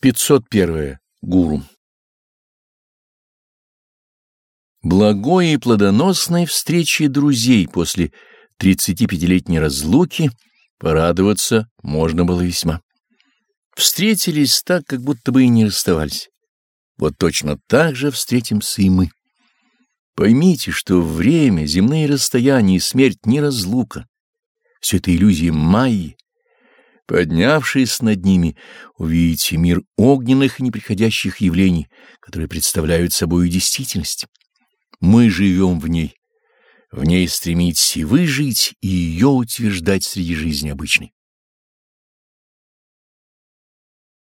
501. Гуру. Благой и плодоносной встречи друзей после 35-летней разлуки порадоваться можно было весьма. Встретились так, как будто бы и не расставались. Вот точно так же встретимся и мы. Поймите, что время, земные расстояния и смерть не разлука. Все это иллюзии Майи, Поднявшись над ними, увидите мир огненных и неприходящих явлений, которые представляют собой действительность. Мы живем в ней. В ней стремитесь и вы и ее утверждать среди жизни обычной.